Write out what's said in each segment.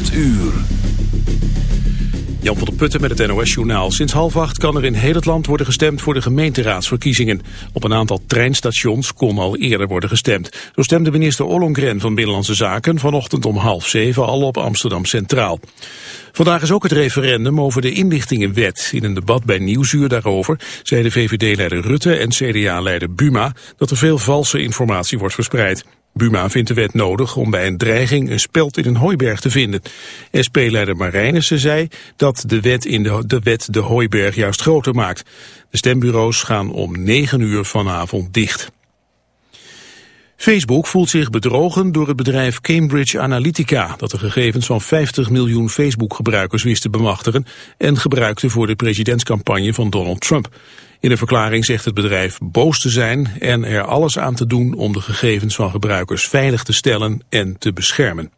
8 uur. Jan van der Putten met het NOS-journaal. Sinds half acht kan er in heel het land worden gestemd voor de gemeenteraadsverkiezingen. Op een aantal treinstations kon al eerder worden gestemd. Zo stemde minister Ollongren van Binnenlandse Zaken vanochtend om half zeven al op Amsterdam Centraal. Vandaag is ook het referendum over de inlichtingenwet. In een debat bij Nieuwsuur daarover zei de VVD-leider Rutte en CDA-leider Buma dat er veel valse informatie wordt verspreid. Buma vindt de wet nodig om bij een dreiging een speld in een hooiberg te vinden. SP-leider Marijnissen zei dat de wet, in de, de wet de hooiberg juist groter maakt. De stembureaus gaan om 9 uur vanavond dicht. Facebook voelt zich bedrogen door het bedrijf Cambridge Analytica... dat de gegevens van 50 miljoen Facebook-gebruikers wist te bemachtigen... en gebruikte voor de presidentscampagne van Donald Trump. In een verklaring zegt het bedrijf boos te zijn en er alles aan te doen om de gegevens van gebruikers veilig te stellen en te beschermen.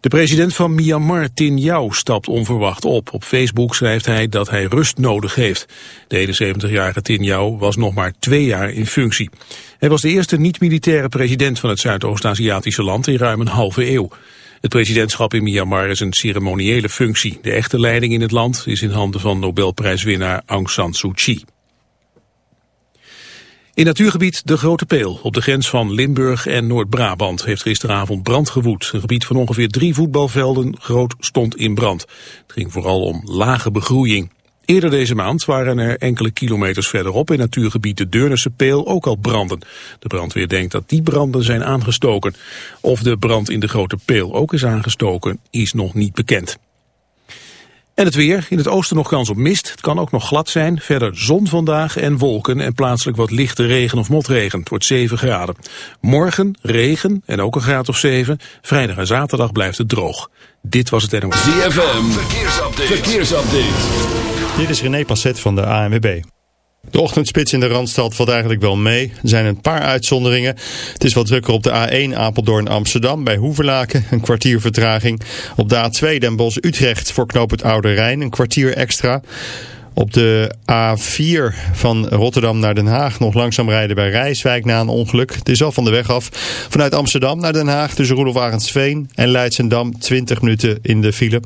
De president van Myanmar, Tin Yao, stapt onverwacht op. Op Facebook schrijft hij dat hij rust nodig heeft. De 71-jarige Tin Yao was nog maar twee jaar in functie. Hij was de eerste niet-militaire president van het Zuidoost-Aziatische land in ruim een halve eeuw. Het presidentschap in Myanmar is een ceremoniële functie. De echte leiding in het land is in handen van Nobelprijswinnaar Aung San Suu Kyi. In natuurgebied De Grote Peel, op de grens van Limburg en Noord-Brabant, heeft gisteravond brand gewoed. Een gebied van ongeveer drie voetbalvelden groot stond in brand. Het ging vooral om lage begroeiing. Eerder deze maand waren er enkele kilometers verderop in natuurgebied de Deurnerse Peel ook al branden. De brandweer denkt dat die branden zijn aangestoken. Of de brand in de Grote Peel ook is aangestoken, is nog niet bekend. En het weer. In het oosten nog kans op mist. Het kan ook nog glad zijn. Verder zon vandaag en wolken en plaatselijk wat lichte regen of motregen. Het wordt 7 graden. Morgen regen en ook een graad of 7. Vrijdag en zaterdag blijft het droog. Dit was het NOS. ZFM. Verkeersupdate. Verkeersupdate. Dit is René Passet van de ANWB. De ochtendspits in de Randstad valt eigenlijk wel mee. Er zijn een paar uitzonderingen. Het is wat drukker op de A1 Apeldoorn-Amsterdam bij Hoeverlaken, een kwartier vertraging. Op de A2 Den Bosch-Utrecht voor knoop het Oude Rijn, een kwartier extra. Op de A4 van Rotterdam naar Den Haag nog langzaam rijden bij Rijswijk na een ongeluk. Het is al van de weg af. Vanuit Amsterdam naar Den Haag tussen Roelof Arendsveen en Leidsendam 20 minuten in de file.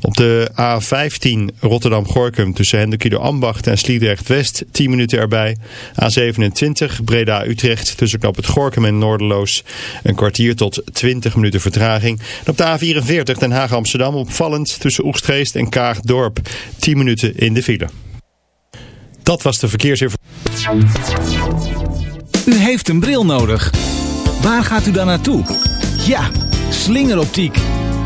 Op de A15 Rotterdam-Gorkum tussen Hendekilo Ambacht en Sliedrecht-West 10 minuten erbij. A27 Breda-Utrecht tussen Knop het Gorkum en Noorderloos een kwartier tot 20 minuten vertraging. En op de A44 Den Haag-Amsterdam opvallend tussen Oegstgeest en Kaagdorp 10 minuten in de file. Dat was de verkeersinformatie. U heeft een bril nodig. Waar gaat u dan naartoe? Ja, slingeroptiek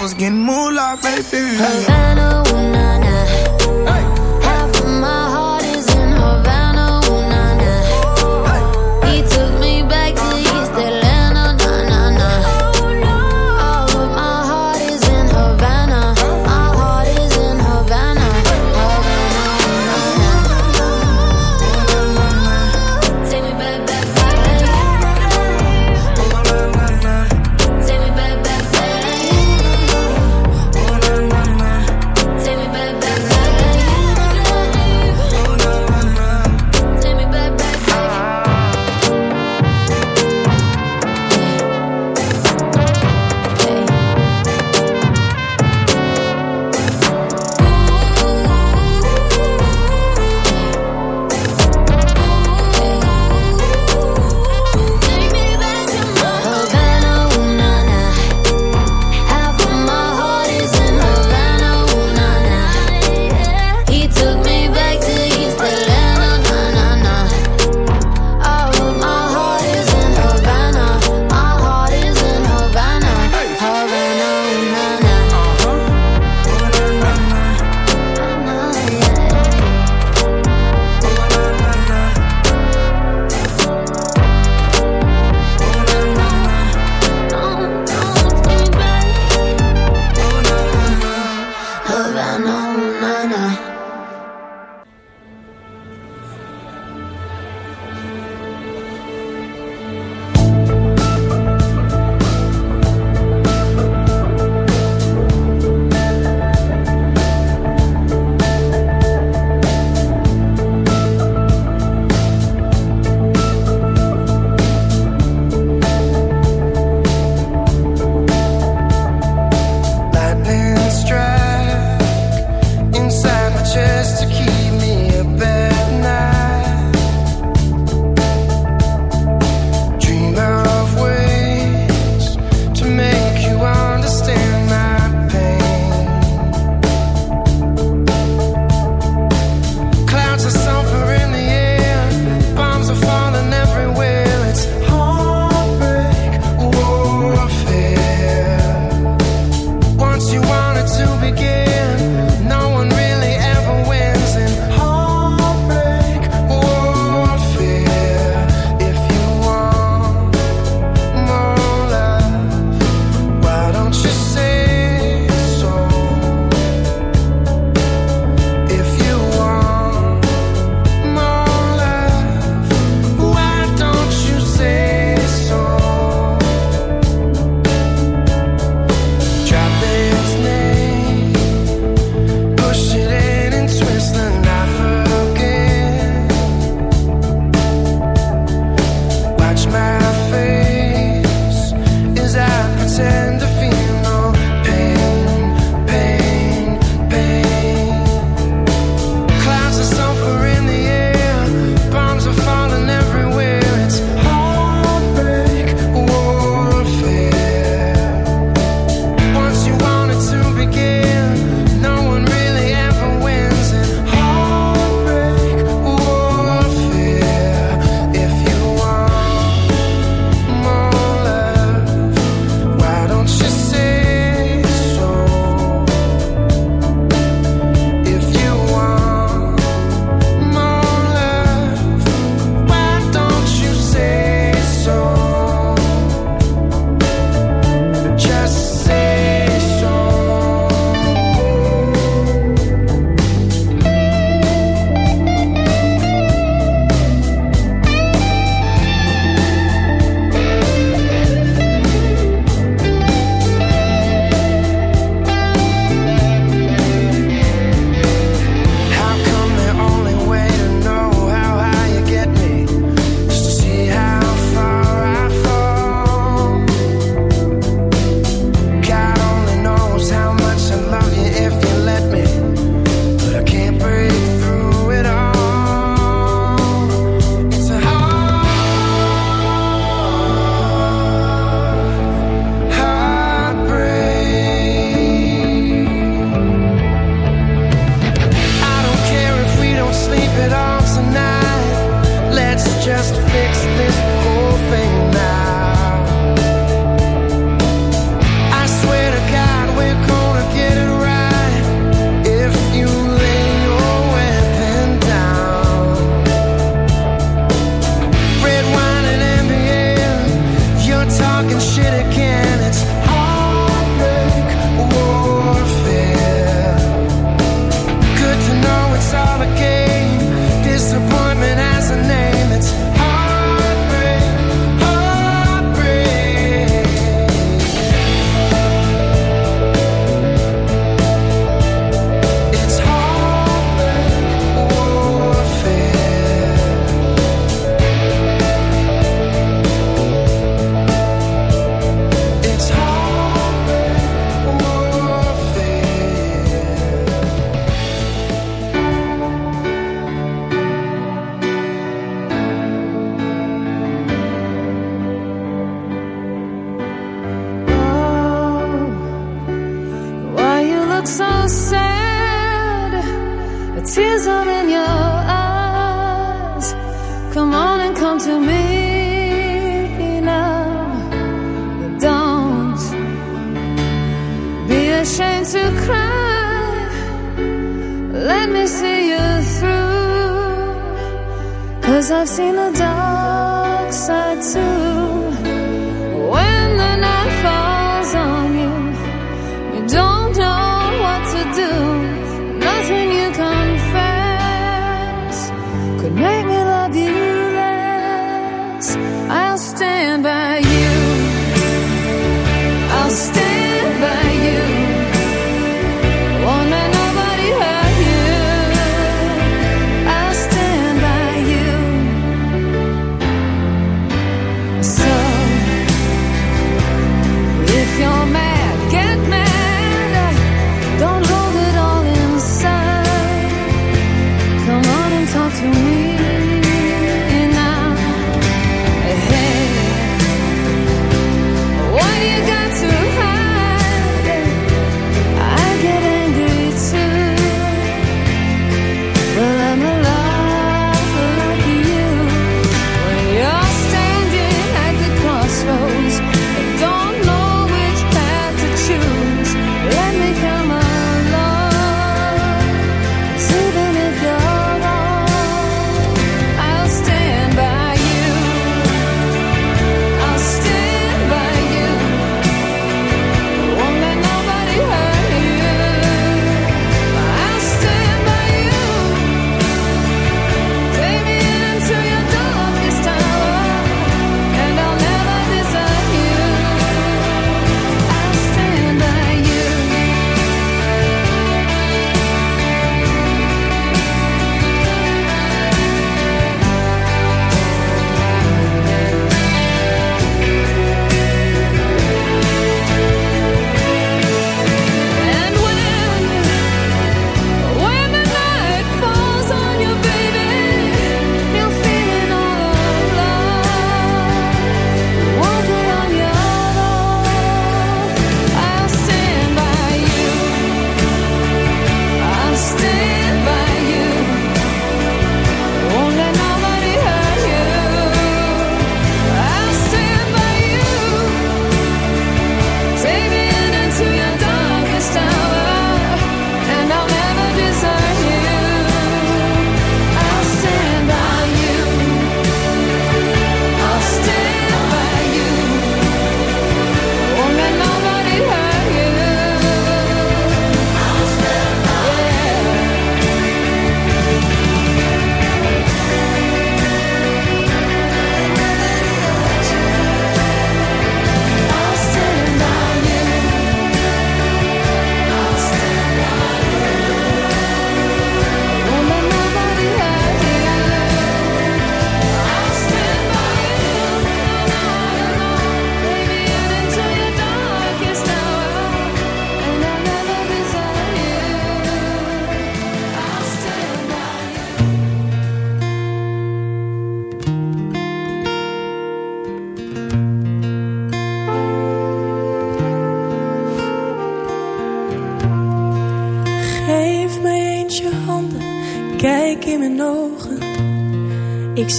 I was getting moolah, baby. Havana,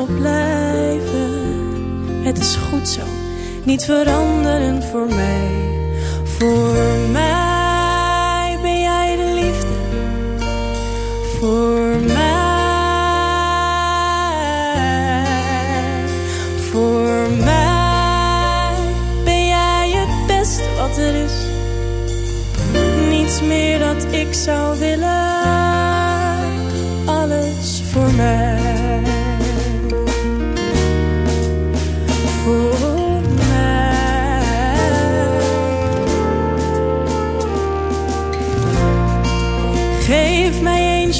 Blijven. Het is goed zo, niet veranderen voor mij. Voor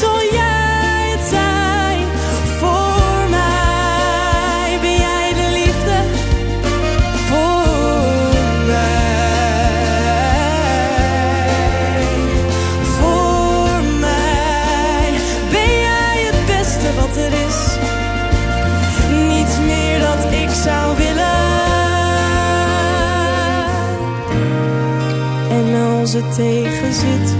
Zo jij het zijn, voor mij ben jij de liefde, voor mij. Voor ben jij het beste wat er is, niets meer dan ik zou willen, en als het tegenzit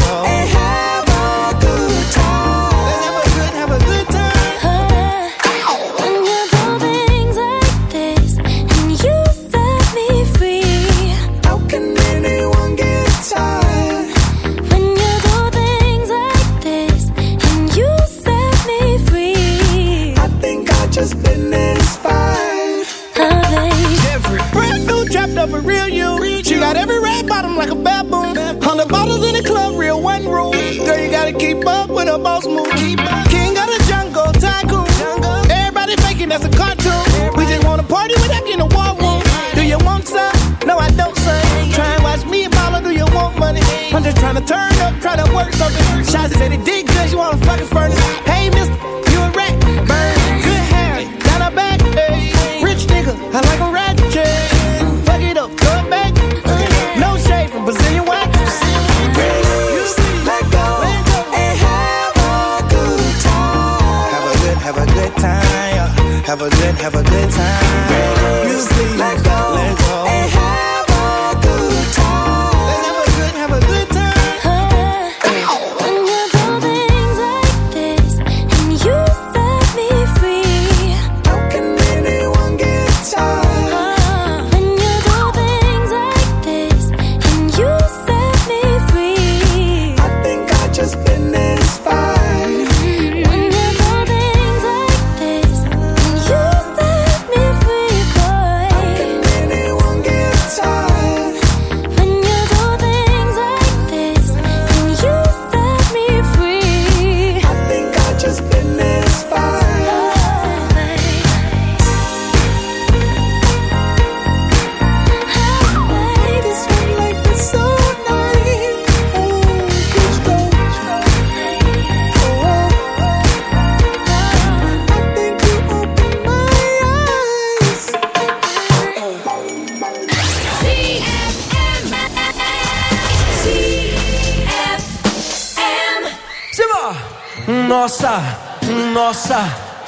Bottles in the club, real one rule. Girl, you gotta keep up with a boss move. King of the jungle, tycoon. Everybody faking that's a cartoon. We just wanna party without getting a war room. Do you want some? No, I don't, son. Try and watch me and mama, do you want money? I'm just trying to turn up, try to work something. Shots said it did good, you wanna fucking furnace. Hey,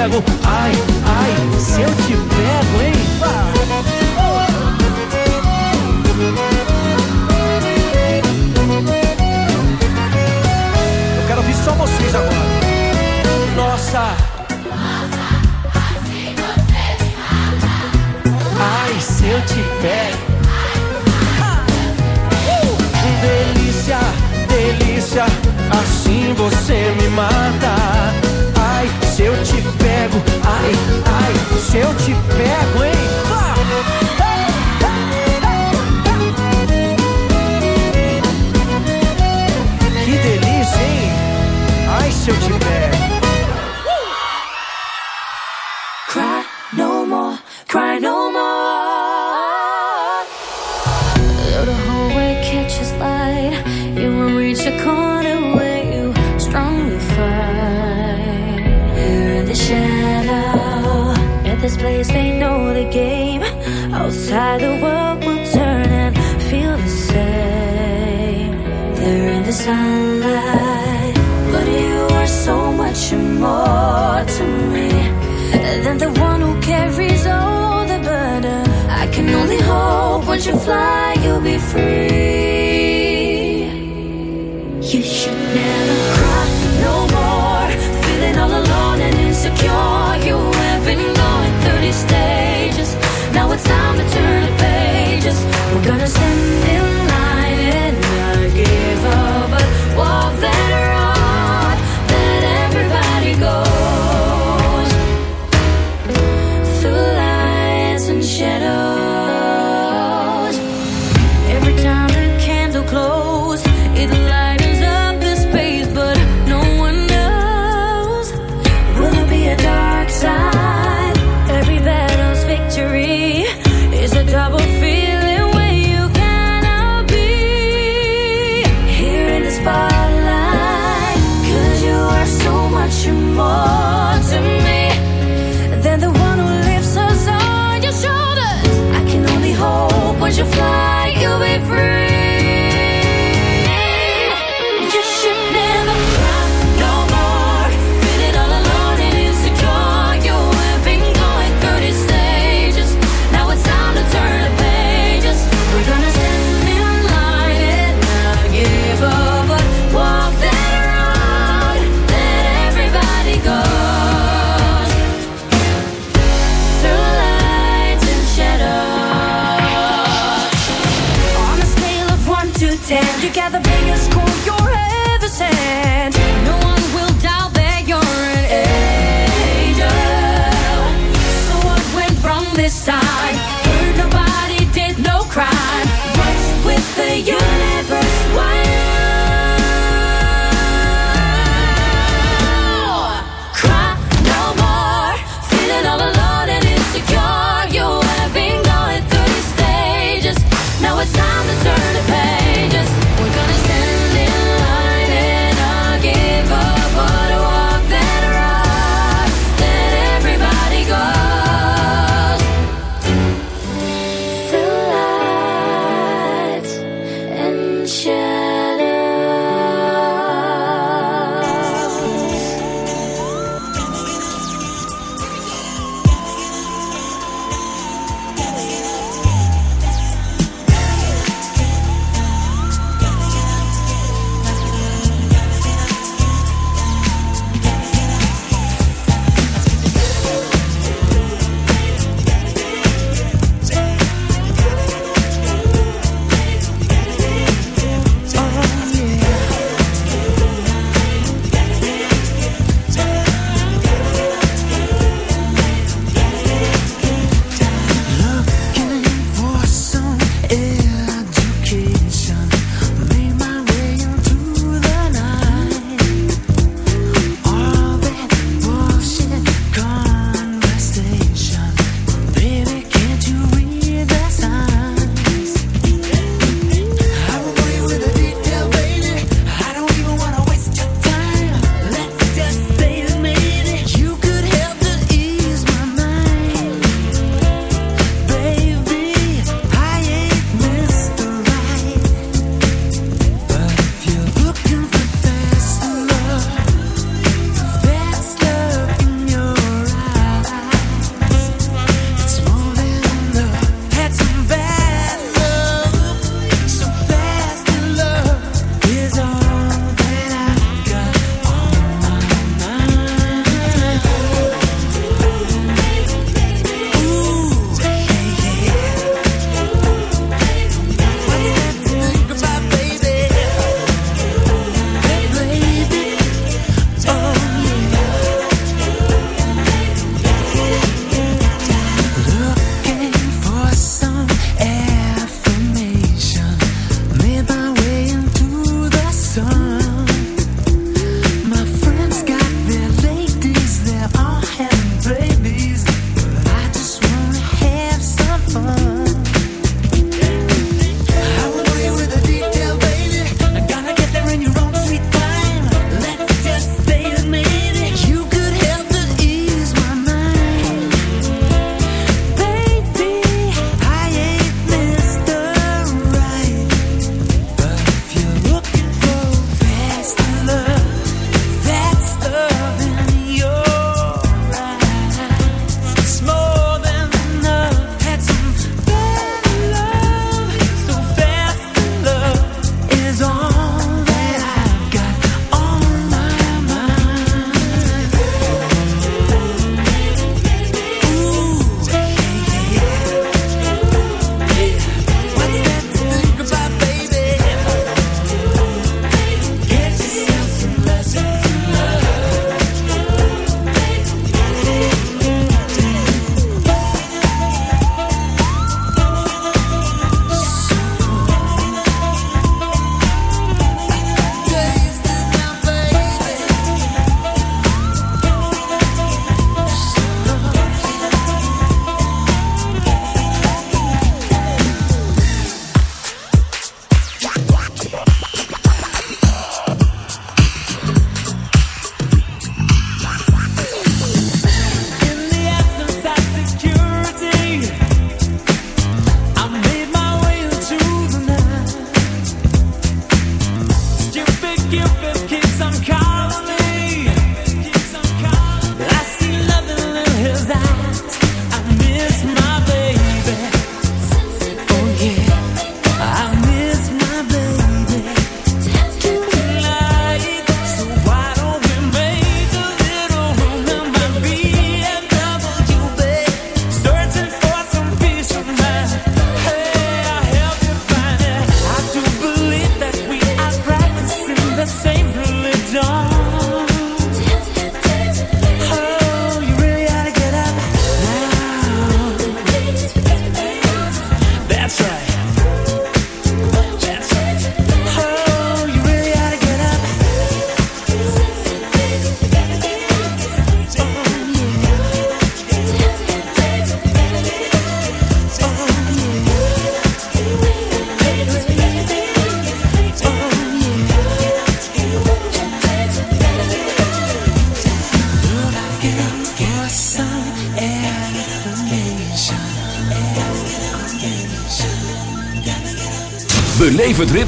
cego. Ai,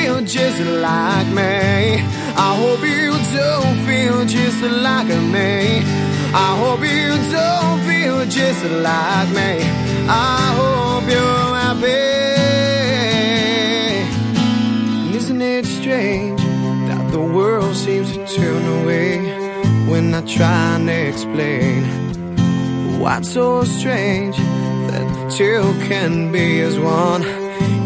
feel just like me. I hope you don't feel just like me. I hope you don't feel just like me. I hope you're happy. And isn't it strange that the world seems to turn away when I try and explain? What's so strange that two can be as one,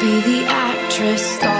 Be the actress starring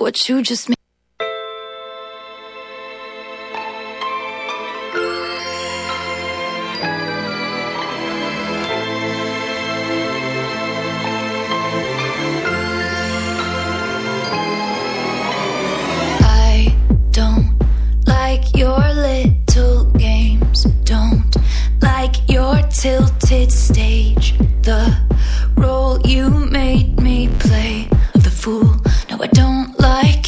Look what you just made I don't like your little games. Don't like your tilted stage. The role you made me play